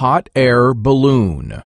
hot air balloon.